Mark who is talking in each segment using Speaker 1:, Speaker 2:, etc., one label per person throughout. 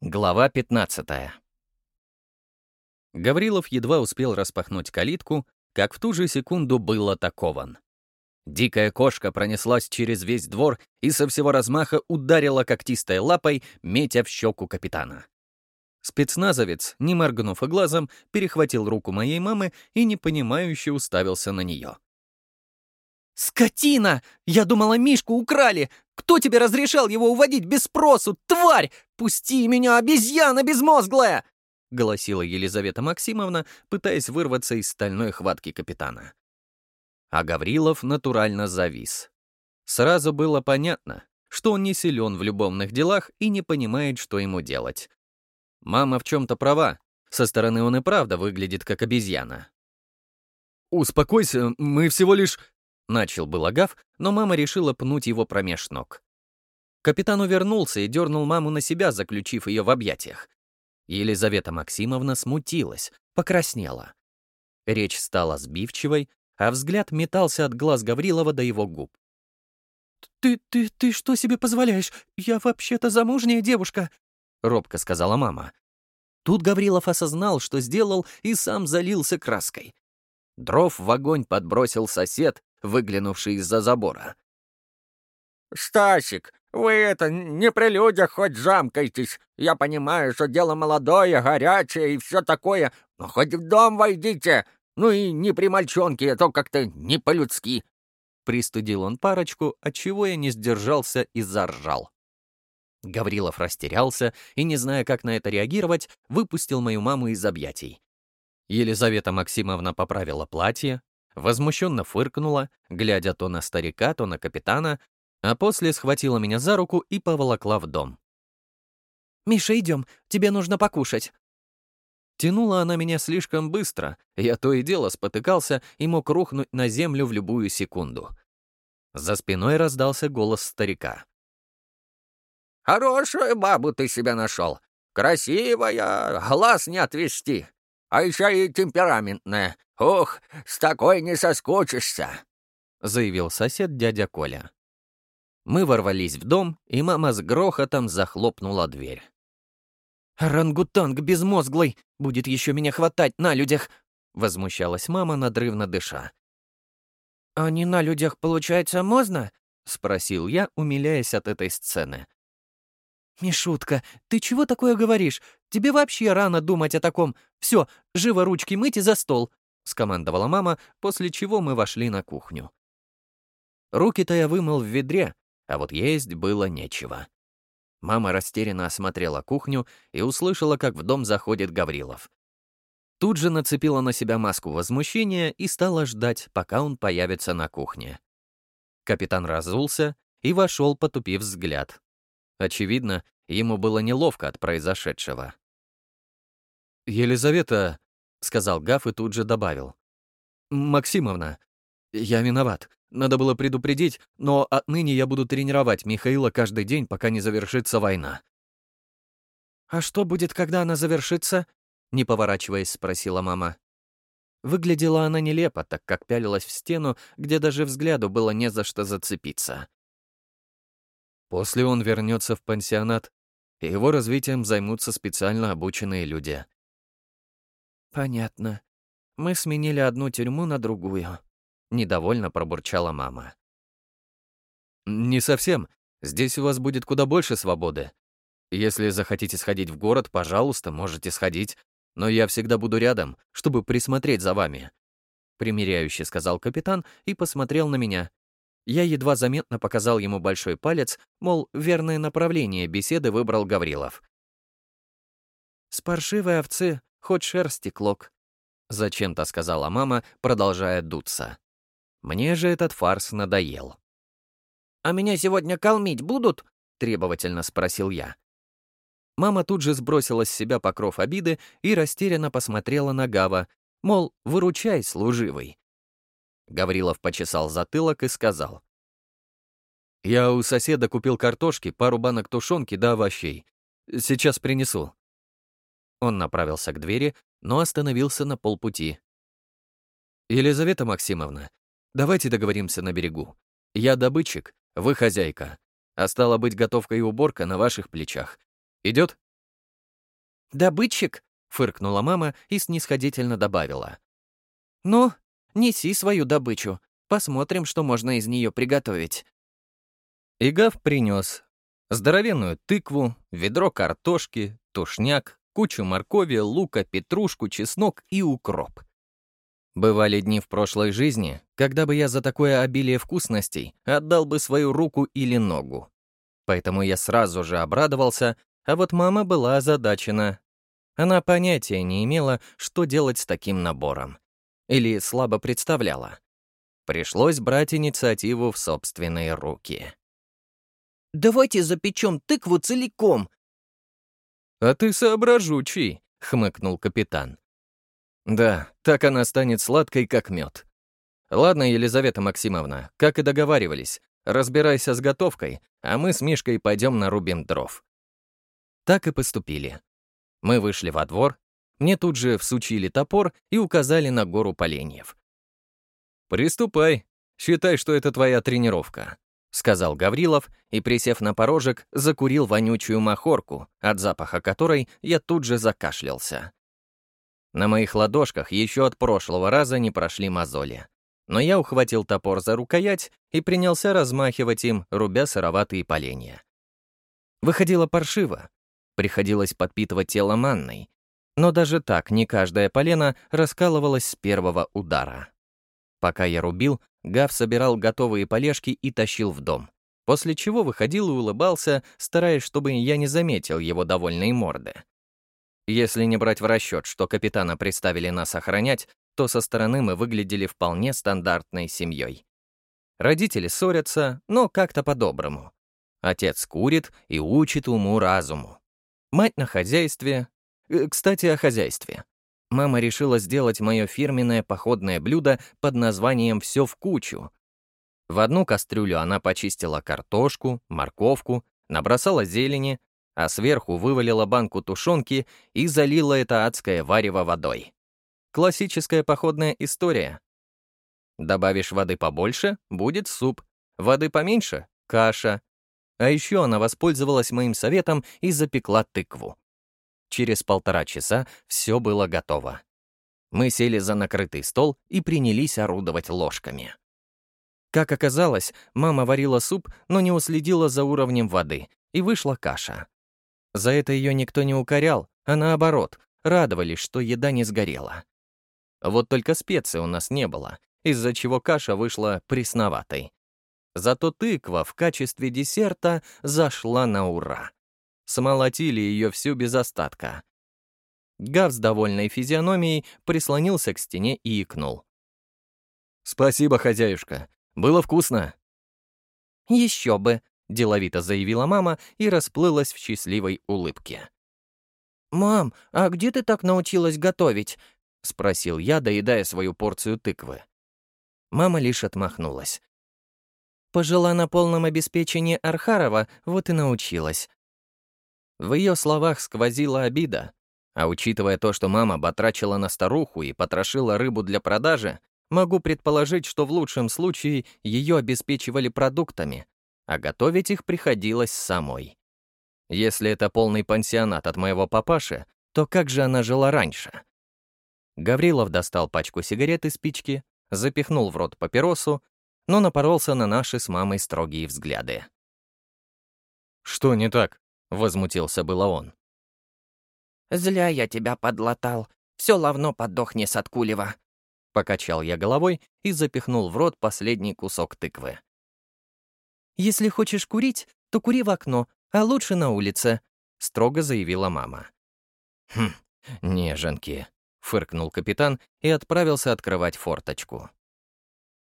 Speaker 1: Глава 15 Гаврилов едва успел распахнуть калитку, как в ту же секунду был атакован. Дикая кошка пронеслась через весь двор и со всего размаха ударила когтистой лапой, метя в щеку капитана. Спецназовец, не моргнув и глазом, перехватил руку моей мамы и непонимающе уставился на нее.
Speaker 2: «Скотина! Я думала, Мишку украли! Кто тебе разрешал его уводить без спросу, тварь? Пусти меня, обезьяна безмозглая!» — голосила Елизавета Максимовна, пытаясь вырваться из стальной хватки капитана.
Speaker 1: А Гаврилов натурально завис. Сразу было понятно, что он не силен в любовных делах и не понимает, что ему делать. Мама в чем-то права. Со стороны он и правда выглядит как обезьяна. «Успокойся, мы всего лишь...» Начал был Агав, но мама решила пнуть его промеж ног. Капитан увернулся и дернул маму на себя, заключив ее в объятиях. Елизавета Максимовна смутилась, покраснела. Речь стала сбивчивой, а взгляд метался от глаз Гаврилова до его губ.
Speaker 2: «Ты, ты, ты что себе позволяешь? Я вообще-то замужняя девушка», —
Speaker 1: робко сказала мама. Тут Гаврилов осознал, что сделал, и сам залился краской. Дров в огонь подбросил сосед, выглянувший из-за забора.
Speaker 3: «Стасик, вы это, не при людях хоть замкайтесь. Я понимаю, что дело молодое, горячее и все такое, но хоть в дом войдите. Ну и не при мальчонке, а то как-то не по-людски».
Speaker 1: Пристудил он парочку, отчего я не сдержался и заржал. Гаврилов растерялся и, не зная, как на это реагировать, выпустил мою маму из объятий. Елизавета Максимовна поправила платье, возмущенно фыркнула, глядя то на старика, то на капитана, а после схватила меня за руку и поволокла в дом.
Speaker 2: «Миша, идем, тебе нужно покушать».
Speaker 1: Тянула она меня слишком быстро, я то и дело спотыкался и мог рухнуть на землю в любую секунду. За спиной раздался голос старика.
Speaker 3: «Хорошую бабу ты себя нашел. Красивая, глаз не отвести а еще и темпераментная. Ух, с такой не соскучишься!»
Speaker 1: — заявил сосед дядя Коля. Мы ворвались в дом, и мама с грохотом захлопнула дверь.
Speaker 2: «Рангутанг безмозглый! Будет еще меня хватать на людях!» — возмущалась мама, надрывно дыша. «А не на людях, получается, можно?» — спросил я, умиляясь от этой сцены. «Мишутка, ты чего такое говоришь? Тебе вообще рано думать о таком. Все, живо ручки мыть и за стол», — скомандовала мама, после чего мы вошли на кухню. Руки-то я вымыл в ведре, а вот есть было нечего. Мама растерянно осмотрела кухню и услышала, как в дом заходит Гаврилов. Тут же нацепила на себя маску возмущения и стала ждать, пока он появится на кухне. Капитан разулся и вошел, потупив взгляд. Очевидно, ему было неловко от произошедшего. «Елизавета», — сказал Гаф и тут же добавил. «Максимовна, я виноват. Надо было предупредить, но отныне я буду тренировать Михаила каждый день, пока не завершится война». «А что будет, когда она завершится?» — не поворачиваясь, спросила мама. Выглядела она нелепо, так как пялилась в стену, где даже взгляду было не за что зацепиться.
Speaker 1: После он вернется в пансионат, и его развитием займутся специально обученные люди.
Speaker 2: «Понятно. Мы сменили одну тюрьму на другую», — недовольно пробурчала мама.
Speaker 1: «Не совсем. Здесь у вас будет куда больше свободы. Если захотите сходить в город, пожалуйста, можете сходить, но я всегда буду рядом, чтобы присмотреть за вами», — примиряюще сказал капитан и посмотрел на меня, я едва заметно показал ему большой палец, мол, верное направление беседы выбрал Гаврилов.
Speaker 2: «С паршивой овцы хоть шерсти клок», — зачем-то сказала мама, продолжая дуться.
Speaker 1: Мне же этот фарс надоел.
Speaker 2: «А меня сегодня калмить будут?» — требовательно спросил я.
Speaker 1: Мама тут же сбросила с себя покров обиды и растерянно посмотрела на Гава, мол, выручай, служивый. Гаврилов почесал затылок и сказал. «Я у соседа купил картошки, пару банок тушенки да овощей. Сейчас принесу». Он направился к двери, но остановился на полпути. «Елизавета Максимовна, давайте договоримся на берегу. Я добытчик, вы хозяйка, а стало быть, готовка и уборка на ваших плечах. Идет?»
Speaker 2: «Добытчик?» — фыркнула мама и снисходительно добавила. «Ну, неси свою добычу. Посмотрим, что можно из нее приготовить».
Speaker 1: Игав принес здоровенную тыкву, ведро картошки, тушняк, кучу моркови, лука, петрушку, чеснок и укроп. Бывали дни в прошлой жизни, когда бы я за такое обилие вкусностей отдал бы свою руку или ногу. Поэтому я сразу же обрадовался, а вот мама была озадачена. Она понятия не имела, что делать с таким набором. Или слабо представляла. Пришлось брать инициативу в собственные руки.
Speaker 2: «Давайте запечем тыкву целиком!»
Speaker 1: «А ты соображучий», — хмыкнул капитан. «Да, так она станет сладкой, как мед. Ладно, Елизавета Максимовна, как и договаривались, разбирайся с готовкой, а мы с Мишкой пойдем нарубим дров». Так и поступили. Мы вышли во двор, мне тут же всучили топор и указали на гору поленьев. «Приступай. Считай, что это твоя тренировка», — сказал Гаврилов и, присев на порожек, закурил вонючую махорку, от запаха которой я тут же закашлялся. На моих ладошках еще от прошлого раза не прошли мозоли. Но я ухватил топор за рукоять и принялся размахивать им, рубя сыроватые поленья. Выходило паршиво. Приходилось подпитывать тело манной. Но даже так не каждое полено раскалывалось с первого удара. Пока я рубил, Гав собирал готовые полежки и тащил в дом, после чего выходил и улыбался, стараясь, чтобы я не заметил его довольные морды. Если не брать в расчет, что капитана представили нас охранять, то со стороны мы выглядели вполне стандартной семьей. Родители ссорятся, но как-то по-доброму. Отец курит и учит уму-разуму. Мать на хозяйстве. Э, кстати, о хозяйстве. Мама решила сделать мое фирменное походное блюдо под названием «Все в кучу». В одну кастрюлю она почистила картошку, морковку, набросала зелени, а сверху вывалила банку тушенки и залила это адское варево водой. Классическая походная история. Добавишь воды побольше — будет суп, воды поменьше — каша. А еще она воспользовалась моим советом и запекла тыкву. Через полтора часа все было готово. Мы сели за накрытый стол и принялись орудовать ложками. Как оказалось, мама варила суп, но не уследила за уровнем воды, и вышла каша. За это ее никто не укорял, а наоборот, радовались, что еда не сгорела. Вот только специй у нас не было, из-за чего каша вышла пресноватой. Зато тыква в качестве десерта зашла на ура. Смолотили ее всю без остатка. Гав с довольной физиономией прислонился к стене и икнул. «Спасибо, хозяюшка. Было вкусно».
Speaker 2: «Еще бы», — деловито заявила мама и расплылась в счастливой улыбке. «Мам, а где ты так научилась готовить?» — спросил я, доедая свою порцию тыквы. Мама лишь отмахнулась. «Пожила на полном обеспечении Архарова, вот и научилась». В ее словах сквозила обида, а учитывая то, что мама батрачила на старуху и потрошила рыбу для продажи, могу предположить, что в лучшем случае ее обеспечивали продуктами, а готовить их приходилось самой. Если это полный пансионат от моего папаши, то как же она жила раньше? Гаврилов достал пачку сигарет и спички, запихнул в рот папиросу, но напоролся на наши с мамой строгие взгляды.
Speaker 1: «Что не так?» — возмутился было он.
Speaker 2: «Зля я тебя подлатал. Все равно подохни с откулева».
Speaker 1: Покачал я головой и запихнул в рот последний кусок тыквы.
Speaker 2: «Если хочешь курить, то кури в окно, а лучше на улице», — строго заявила мама.
Speaker 1: «Хм, неженки», — фыркнул капитан и отправился открывать форточку.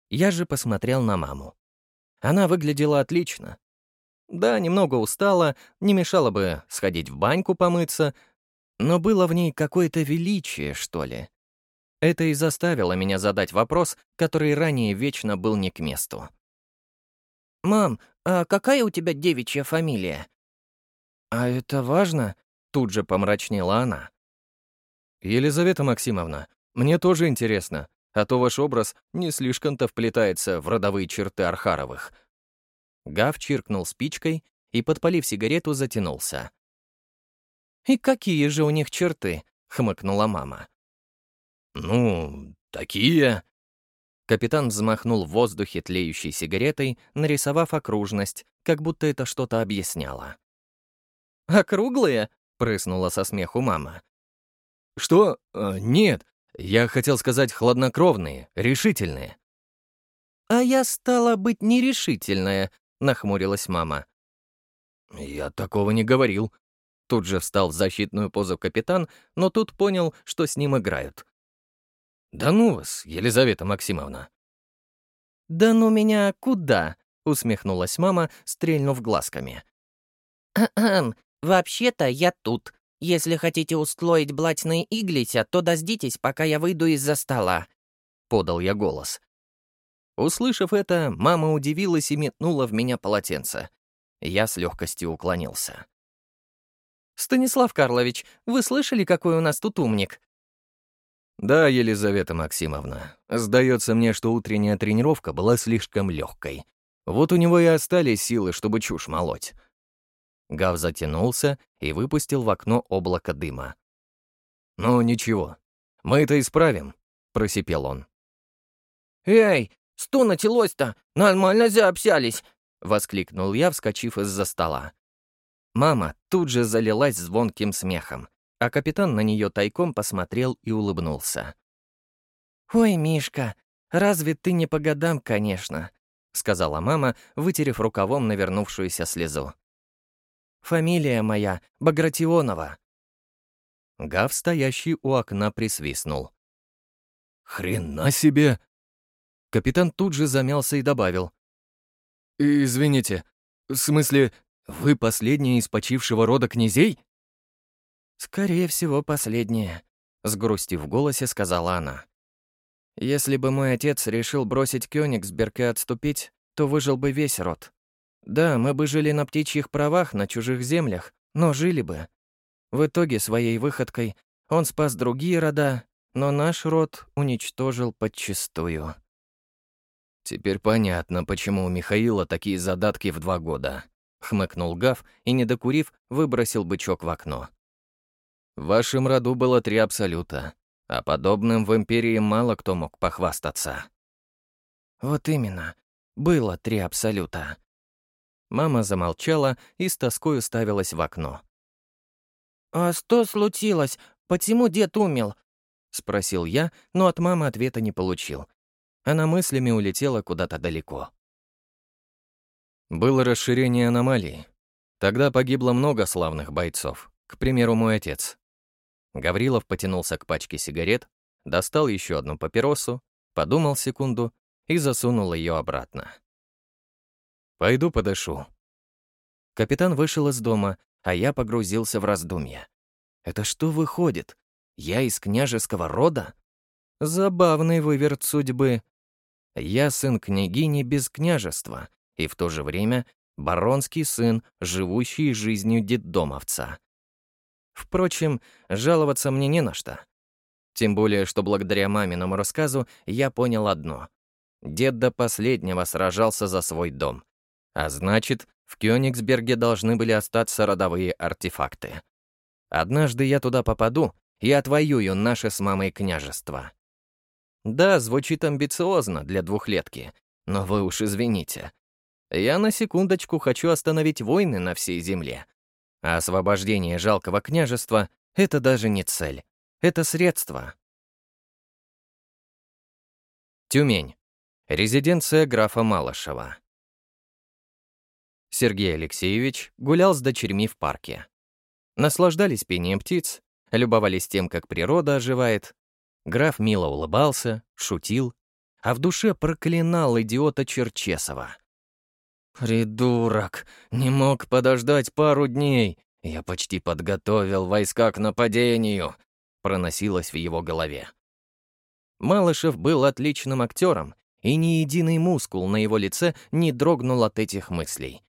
Speaker 2: Я же посмотрел на маму. Она выглядела отлично. Да, немного устала, не мешало бы сходить в баньку помыться, но было в ней какое-то величие, что ли. Это и заставило меня задать вопрос, который ранее вечно был не к месту. «Мам, а какая у тебя девичья фамилия?» «А это важно?» — тут же помрачнела она.
Speaker 1: «Елизавета Максимовна, мне тоже интересно, а то ваш образ не слишком-то вплетается в родовые черты Архаровых».
Speaker 2: Гав чиркнул спичкой и, подпалив сигарету, затянулся. «И какие же у них черты?» — хмыкнула мама.
Speaker 1: «Ну, такие...»
Speaker 2: Капитан взмахнул в воздухе тлеющей сигаретой, нарисовав окружность, как будто это что-то объясняло. «Округлые?» — прыснула со смеху мама.
Speaker 1: «Что? А, нет, я хотел сказать хладнокровные, решительные».
Speaker 2: «А я стала быть нерешительная», — нахмурилась мама.
Speaker 1: «Я такого не говорил». Тут же встал в защитную позу капитан, но тут понял, что с ним играют. «Да ну вас, Елизавета Максимовна!»
Speaker 2: «Да ну меня куда?» — усмехнулась мама, стрельнув глазками. «Ахам, вообще-то я тут. Если хотите устроить блатные иглися, то дождитесь, пока я выйду из-за стола», — подал я голос. Услышав это, мама удивилась и метнула в меня полотенце. Я с легкостью уклонился. «Станислав Карлович, вы слышали, какой у нас тут умник?»
Speaker 1: «Да, Елизавета Максимовна. Сдается мне, что утренняя тренировка была слишком легкой. Вот у него и остались силы, чтобы чушь молоть». Гав затянулся и выпустил в окно облако дыма. «Ну, ничего. Мы это исправим», — просипел он.
Speaker 2: «Эй, что началось-то? Нормально заобщались!» — воскликнул я, вскочив из-за стола. Мама тут же залилась звонким смехом а капитан на нее тайком посмотрел и улыбнулся. «Ой, Мишка, разве ты не по годам, конечно?» — сказала мама, вытерев рукавом навернувшуюся слезу. «Фамилия моя Багратионова».
Speaker 1: Гав, стоящий у окна, присвистнул. «Хрена себе!» Капитан тут же замялся и добавил. «Извините, в смысле, вы последняя из почившего рода князей?»
Speaker 2: «Скорее всего, последнее», — с грустью в голосе сказала она. «Если бы мой отец решил бросить Кёнигсберг и отступить, то выжил бы весь род. Да, мы бы жили на птичьих правах на чужих землях, но жили бы. В итоге своей выходкой он спас другие рода, но наш род уничтожил подчистую».
Speaker 1: «Теперь понятно, почему у Михаила такие задатки в два года», — хмыкнул Гав и, не докурив, выбросил бычок в окно. В вашем роду было три абсолюта, а подобным в Империи мало кто мог похвастаться.
Speaker 2: Вот именно, было три абсолюта. Мама замолчала и с тоской уставилась в окно. «А что случилось? Почему дед умел?» — спросил я, но от мамы ответа не получил. Она мыслями улетела куда-то далеко.
Speaker 1: Было расширение аномалии. Тогда погибло много славных бойцов. К примеру, мой отец. Гаврилов потянулся к пачке сигарет, достал еще одну папиросу, подумал секунду и засунул ее обратно. «Пойду подышу». Капитан вышел из дома, а я погрузился в раздумья. «Это что выходит? Я из княжеского рода? Забавный выверт судьбы. Я сын княгини без княжества, и в то же время баронский сын, живущий жизнью детдомовца. Впрочем, жаловаться мне не на что. Тем более, что благодаря маминому рассказу я понял одно. Дед до последнего сражался за свой дом. А значит, в Кёнигсберге должны были остаться родовые артефакты. Однажды я туда попаду и отвоюю наше с мамой княжество. Да, звучит амбициозно для двухлетки, но вы уж извините. Я на секундочку хочу остановить войны на всей земле, а освобождение жалкого княжества — это даже не цель. Это средство. Тюмень. Резиденция графа Малышева. Сергей Алексеевич гулял с дочерьми в парке. Наслаждались пением птиц, любовались тем, как природа оживает. Граф мило улыбался, шутил, а в душе проклинал идиота Черчесова. «Придурок! Не мог подождать пару дней! Я почти подготовил войска к нападению!» проносилось в его голове. Малышев был отличным актером, и ни единый мускул на его лице не дрогнул от этих мыслей.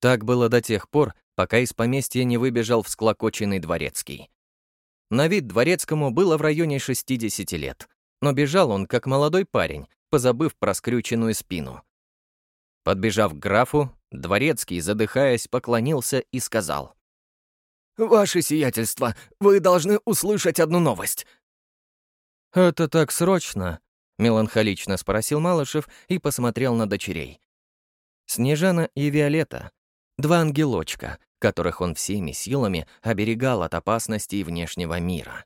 Speaker 1: Так было до тех пор, пока из поместья не выбежал всклокоченный дворецкий. На вид дворецкому было в районе 60 лет, но бежал он как молодой парень, позабыв про скрюченную спину. Подбежав к графу, дворецкий, задыхаясь, поклонился и сказал.
Speaker 2: «Ваше сиятельство, вы должны услышать одну новость».
Speaker 1: «Это так срочно?» — меланхолично спросил Малышев и посмотрел на дочерей. Снежана и Виолетта — два ангелочка, которых он всеми силами оберегал от опасностей внешнего мира.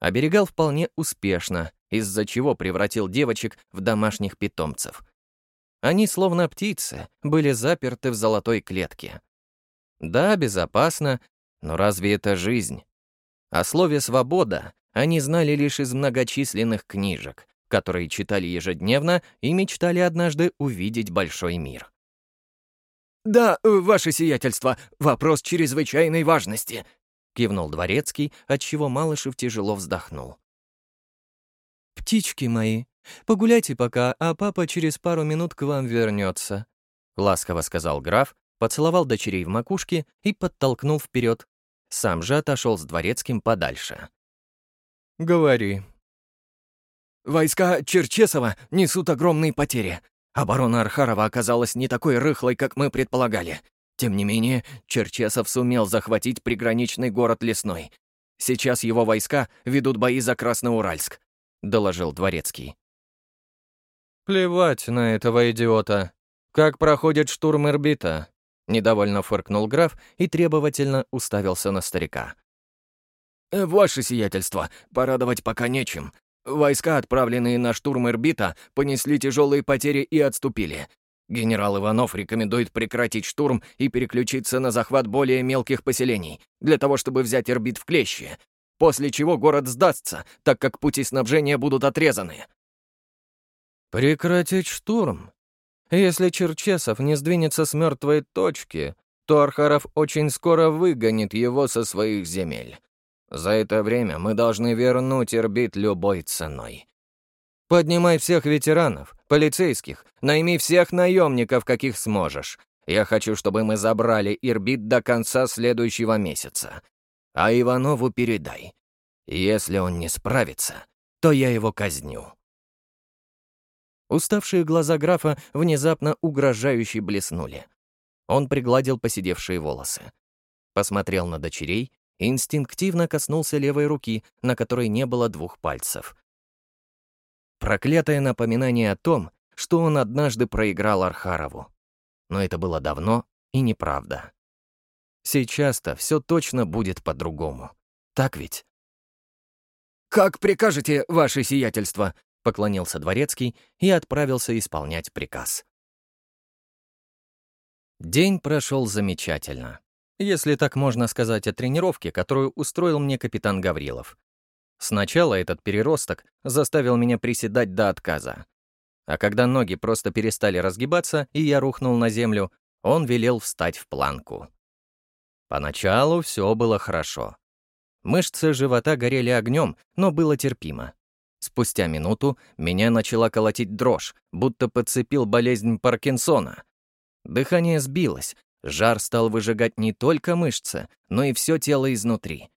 Speaker 1: Оберегал вполне успешно, из-за чего превратил девочек в домашних питомцев. Они, словно птицы, были заперты в золотой клетке. Да, безопасно, но разве это жизнь? О слове «свобода» они знали лишь из многочисленных книжек, которые читали ежедневно и мечтали однажды увидеть большой мир.
Speaker 2: «Да, ваше сиятельство, вопрос чрезвычайной важности», — кивнул дворецкий, отчего Малышев тяжело вздохнул.
Speaker 1: «Птички мои, погуляйте пока, а папа через пару минут к вам вернется», — ласково сказал граф, поцеловал дочерей в макушке и подтолкнул вперед. Сам же отошел с дворецким подальше. «Говори».
Speaker 2: «Войска Черчесова несут огромные потери. Оборона Архарова оказалась не такой рыхлой, как мы предполагали. Тем не менее, Черчесов сумел захватить приграничный город Лесной. Сейчас его войска ведут бои за Красноуральск», — доложил Дворецкий.
Speaker 1: «Плевать на этого идиота. Как проходит штурм Ирбита?» Недовольно фыркнул граф и требовательно уставился на старика.
Speaker 2: «Э, «Ваше сиятельство, порадовать пока нечем. Войска, отправленные на штурм Ирбита, понесли тяжелые потери и отступили. Генерал Иванов рекомендует прекратить штурм и переключиться на захват более мелких поселений, для того чтобы взять Ирбит в клещи, после чего город сдастся, так как пути снабжения будут отрезаны».
Speaker 1: «Прекратить штурм?» Если Черчесов не сдвинется с мертвой точки, то Архаров очень скоро выгонит его со своих земель. За это время мы должны вернуть Ирбит любой ценой. Поднимай всех ветеранов, полицейских, найми всех наемников, каких сможешь. Я хочу, чтобы мы забрали Ирбит до конца следующего месяца. А Иванову передай. Если он не справится, то я его казню. Уставшие глаза графа внезапно угрожающе блеснули. Он пригладил поседевшие волосы. Посмотрел на дочерей и инстинктивно коснулся левой руки, на которой не было двух пальцев. Проклятое напоминание о том, что он однажды проиграл Архарову. Но это было давно и неправда. Сейчас-то все точно будет по-другому. Так ведь?
Speaker 2: «Как прикажете, ваше сиятельство»,
Speaker 1: поклонился дворецкий и отправился исполнять приказ. День прошел замечательно. Если так можно сказать о тренировке, которую устроил мне капитан Гаврилов. Сначала этот переросток заставил меня приседать до отказа. А когда ноги просто перестали разгибаться, и я рухнул на землю, он велел встать в планку. Поначалу все было хорошо. Мышцы живота горели огнем, но было терпимо. Спустя минуту меня начала колотить дрожь, будто подцепил болезнь Паркинсона. Дыхание сбилось, жар стал выжигать не только мышцы, но и все тело изнутри.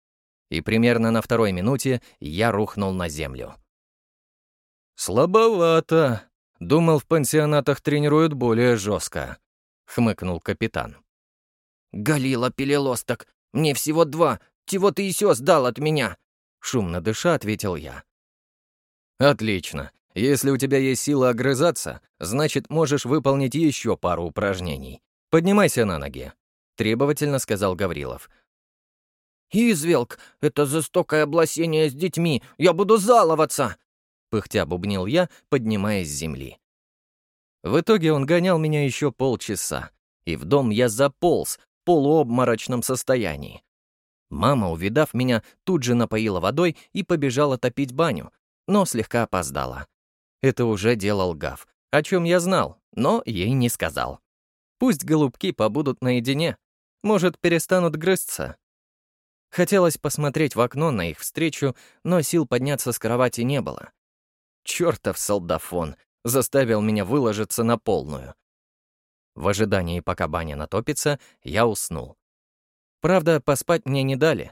Speaker 1: И примерно на второй минуте я рухнул на землю. «Слабовато. Думал, в пансионатах тренируют более жестко», — хмыкнул капитан.
Speaker 2: «Галила Пелелосток, мне всего два, чего ты еще сдал от меня?»
Speaker 1: Шумно дыша, ответил я. Отлично. Если у тебя есть сила огрызаться, значит, можешь выполнить еще пару упражнений. Поднимайся на ноги», — требовательно сказал Гаврилов.
Speaker 2: «Извелк, это жестокое обласение с детьми, я буду заловаться!»
Speaker 1: Пыхтя бубнил я, поднимаясь с земли. В итоге он гонял меня еще полчаса, и в дом я заполз в полуобморочном состоянии. Мама, увидав меня, тут же напоила водой и побежала топить баню, но слегка опоздала. Это уже делал Гав, о чем я знал, но ей не сказал. Пусть голубки побудут наедине, может, перестанут грызться. Хотелось посмотреть в окно на их встречу, но сил подняться с кровати не было. Чёртов солдафон заставил меня выложиться на полную. В ожидании, пока баня натопится, я уснул. Правда, поспать мне не дали.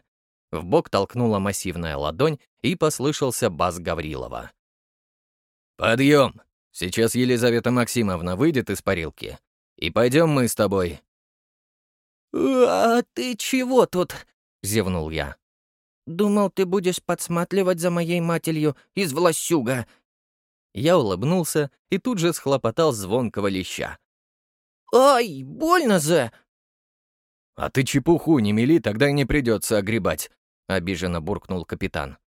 Speaker 1: В бок толкнула массивная ладонь, и послышался бас Гаврилова. «Подъем! Сейчас Елизавета Максимовна выйдет из парилки, и пойдем мы с тобой».
Speaker 2: «А ты чего тут?»
Speaker 4: — зевнул я.
Speaker 1: «Думал, ты будешь подсматривать за моей матерью из власюга».
Speaker 4: Я улыбнулся и тут же схлопотал звонкого леща.
Speaker 1: «Ай, больно же!»
Speaker 4: «А ты чепуху не мели, тогда и не придется огребать», — обиженно буркнул капитан.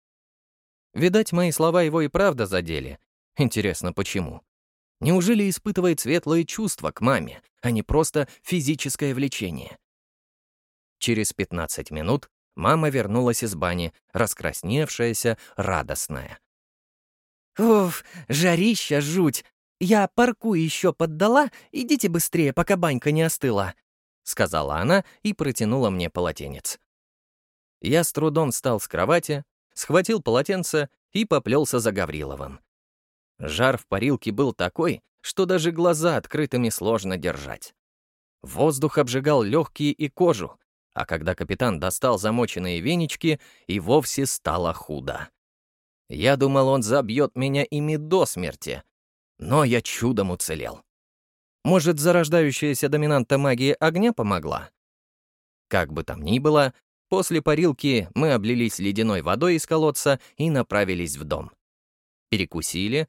Speaker 4: Видать, мои слова его и правда задели. Интересно, почему? Неужели испытывает светлые чувства к маме, а не просто физическое влечение? Через 15 минут мама вернулась из бани, раскрасневшаяся, радостная.
Speaker 1: «Уф, жарища жуть! Я парку еще поддала, идите быстрее, пока банька не остыла», — сказала она и протянула мне полотенец. Я с трудом встал с кровати, схватил полотенце и поплелся за Гавриловым. Жар в парилке был такой, что даже глаза открытыми сложно держать. Воздух обжигал легкие и кожу, а когда капитан достал замоченные венички, и вовсе стало худо. Я думал, он забьет меня ими до смерти, но я чудом уцелел. Может, зарождающаяся доминанта магии огня помогла? Как бы там ни было, после парилки мы облились ледяной водой из колодца и направились в дом. Перекусили,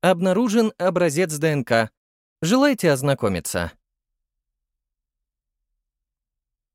Speaker 1: «Обнаружен образец ДНК. Желаете ознакомиться?»